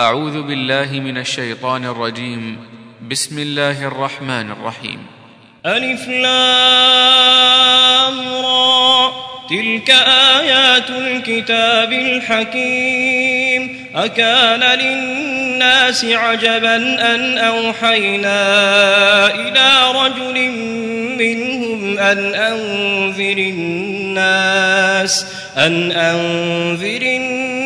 أعوذ بالله من الشيطان الرجيم. بسم الله الرحمن الرحيم. ألف لام را. تلك آيات الكتاب الحكيم. أكان للناس عجبا أن أوحينا إلى رجل منهم أن أنذر الناس أن أنذر الناس.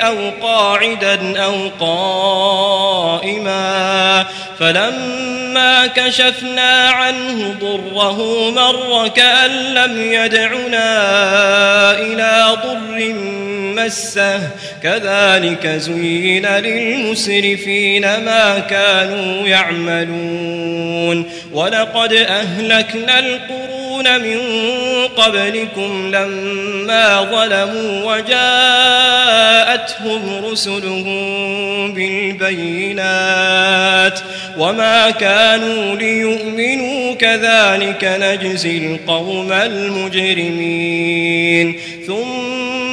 أو قاعدا أو قائما فلما كشفنا عنه ضره مر كأن لم يدعنا إلى ضر مسه. كذلك زين للمسرفين ما كانوا يعملون. ولقد أهلكنا القرون من قبلكم لما ظلموا وجاءتهم رسلهم بالبينات وما كانوا ليؤمنوا كذلك نجزي القوم المجرمين. ثم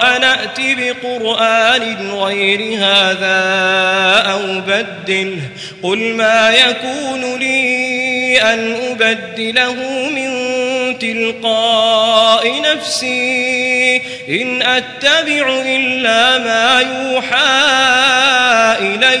لقاء نأت بقرآن غير هذا أو بدله قل ما يكون لي أن أبدله من تلقاء نفسي إن أتبع إلا ما يوحى إلي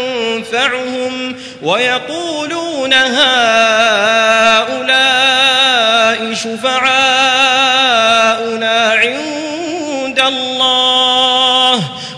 ويقولون هؤلاء شفعاؤنا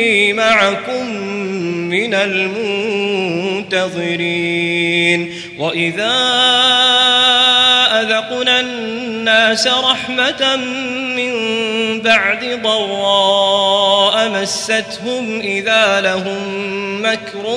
إني معكم من المنتظرين. وإذا أذقنا الناس رحمة من بعد ضراء مستهم إذا لهم مكر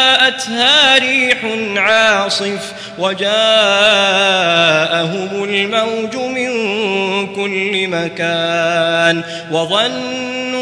جاءتها ريح عاصف وجاءهم الموج من كل مكان وظنوا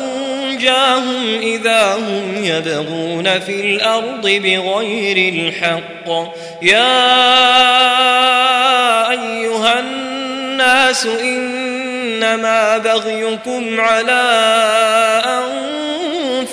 أنجاهم إذا هم يبغون في الأرض بغير الحق. يا أيها الناس إنما بغيكم على أنفسكم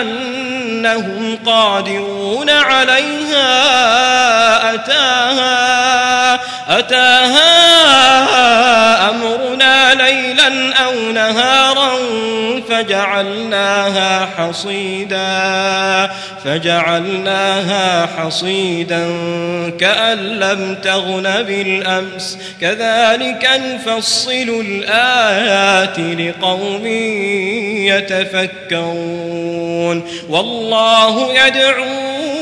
أنهم قادرون عليها أتاها أتاها أمرنا ليلا أو نهارا فجعلناها حصيدا فجعلناها حصيدا كأن لم تغن بالأمس. كذلك نفصل الآيات لقوم يتفكرون. والله يدعو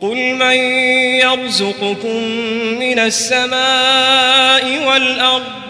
قل من يرزقكم من السماء والأرض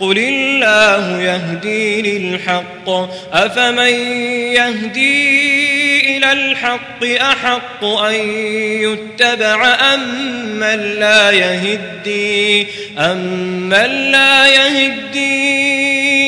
قل الله يهدي للحق. أفمن يهدي إلى الحق أحق أن يتبع أم من لا يهدي؟ أم من لا يهدي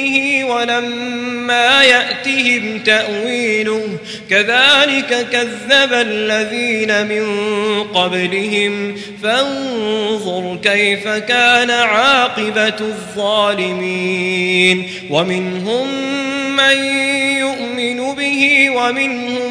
ولما يأتهم تأويله كذلك كذب الذين من قبلهم فانظر كيف كان عاقبة الظالمين ومنهم من يؤمن به ومنهم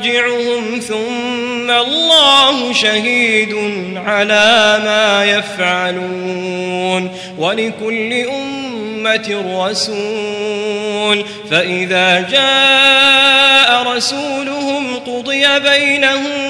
مرجعهم ثم الله شهيد على ما يفعلون ولكل أمة رسول فإذا جاء رسولهم قضي بينهم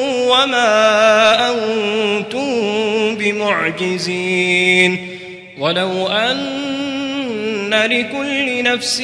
وما أنتم بمعجزين ولو أن لكل نفس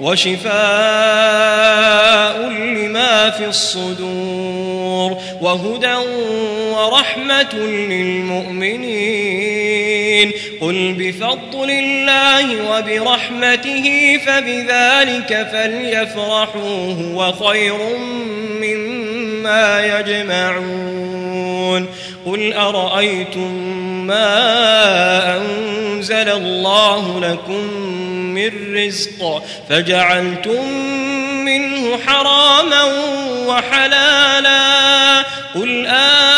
وشفاء لما في الصدور وهدى ورحمة للمؤمنين. قل بفضل الله وبرحمته فبذلك فليفرحوا هو خير مما يجمعون. قل أرأيتم ما أنزل الله لكم من رزق فجعلتم منه حراما وحلالا قل آه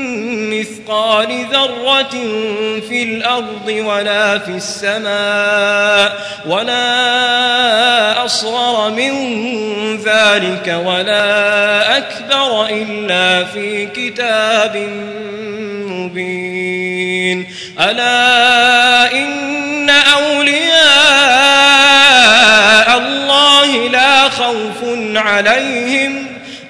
مثقال ذرة في الأرض ولا في السماء ولا أصغر من ذلك ولا أكبر إلا في كتاب مبين. ألا إن أولياء الله لا خوف عليهم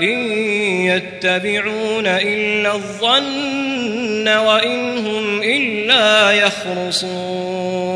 إن يتبعون إلا الظن وإن هم إلا يخرصون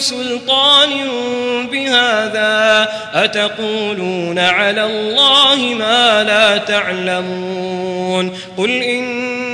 سلطان بهذا أتقولون على الله ما لا تعلمون قل إن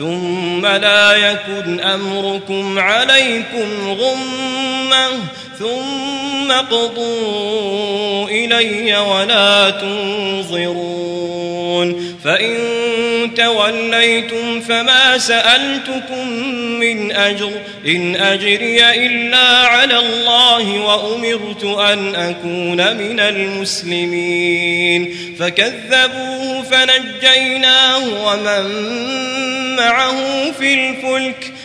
ثم لا يكن أمركم عليكم غمة ثم اقضوا إلي ولا تنظرون. فإن توليتم فما سألتكم من أجر إن أجري إلا على الله وأمرت أن أكون من المسلمين فكذبوه فنجيناه ومن معه في الفلك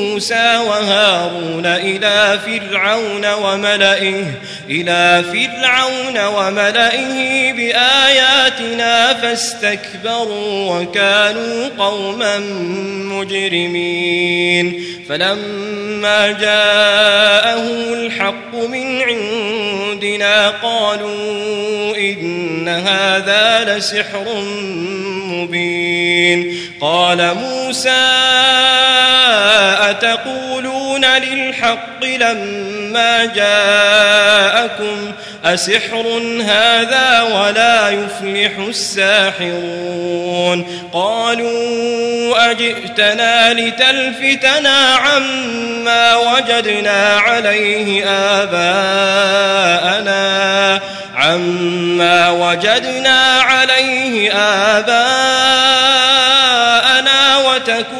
موسى وهارون إلى فرعون وملئه إلى فرعون وملئه بآياتنا فاستكبروا وكانوا قوما مجرمين. فلما جاءهم الحق من عندنا قالوا إن هذا لسحر مبين. قال موسى أتقولون للحق لما جاءكم أسحر هذا ولا يفلح الساحرون قالوا أجئتنا لتلفتنا عما وجدنا عليه آباءنا عما وجدنا عليه آباءنا وتكون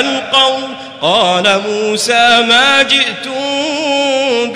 ألقوا قال موسى ما جئتم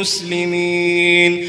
مسلمين.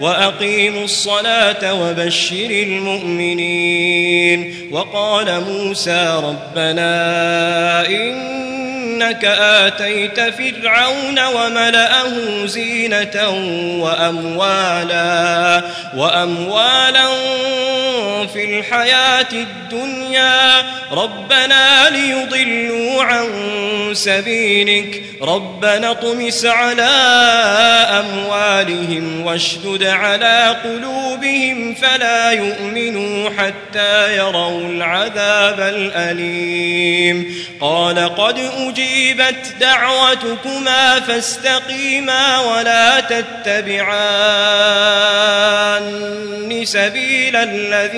وأقيموا الصلاة وبشر المؤمنين. وقال موسى ربنا إنك آتيت فرعون وملأه زينة وأموالا وأموالا في الحياة الدنيا ربنا ليضلوا عن سبيلك ربنا اطمس على أموالهم واشدد على قلوبهم فلا يؤمنوا حتى يروا العذاب الأليم قال قد أجيبت دعوتكما فاستقيما ولا تتبعان سبيل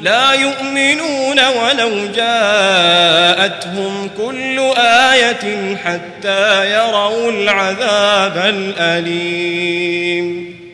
لا يؤمنون ولو جاءتهم كل آية حتى يروا العذاب الأليم.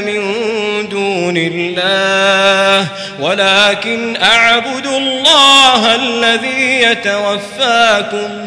من دون الله ولكن أعبد الله الذي يتوفاكم.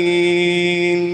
i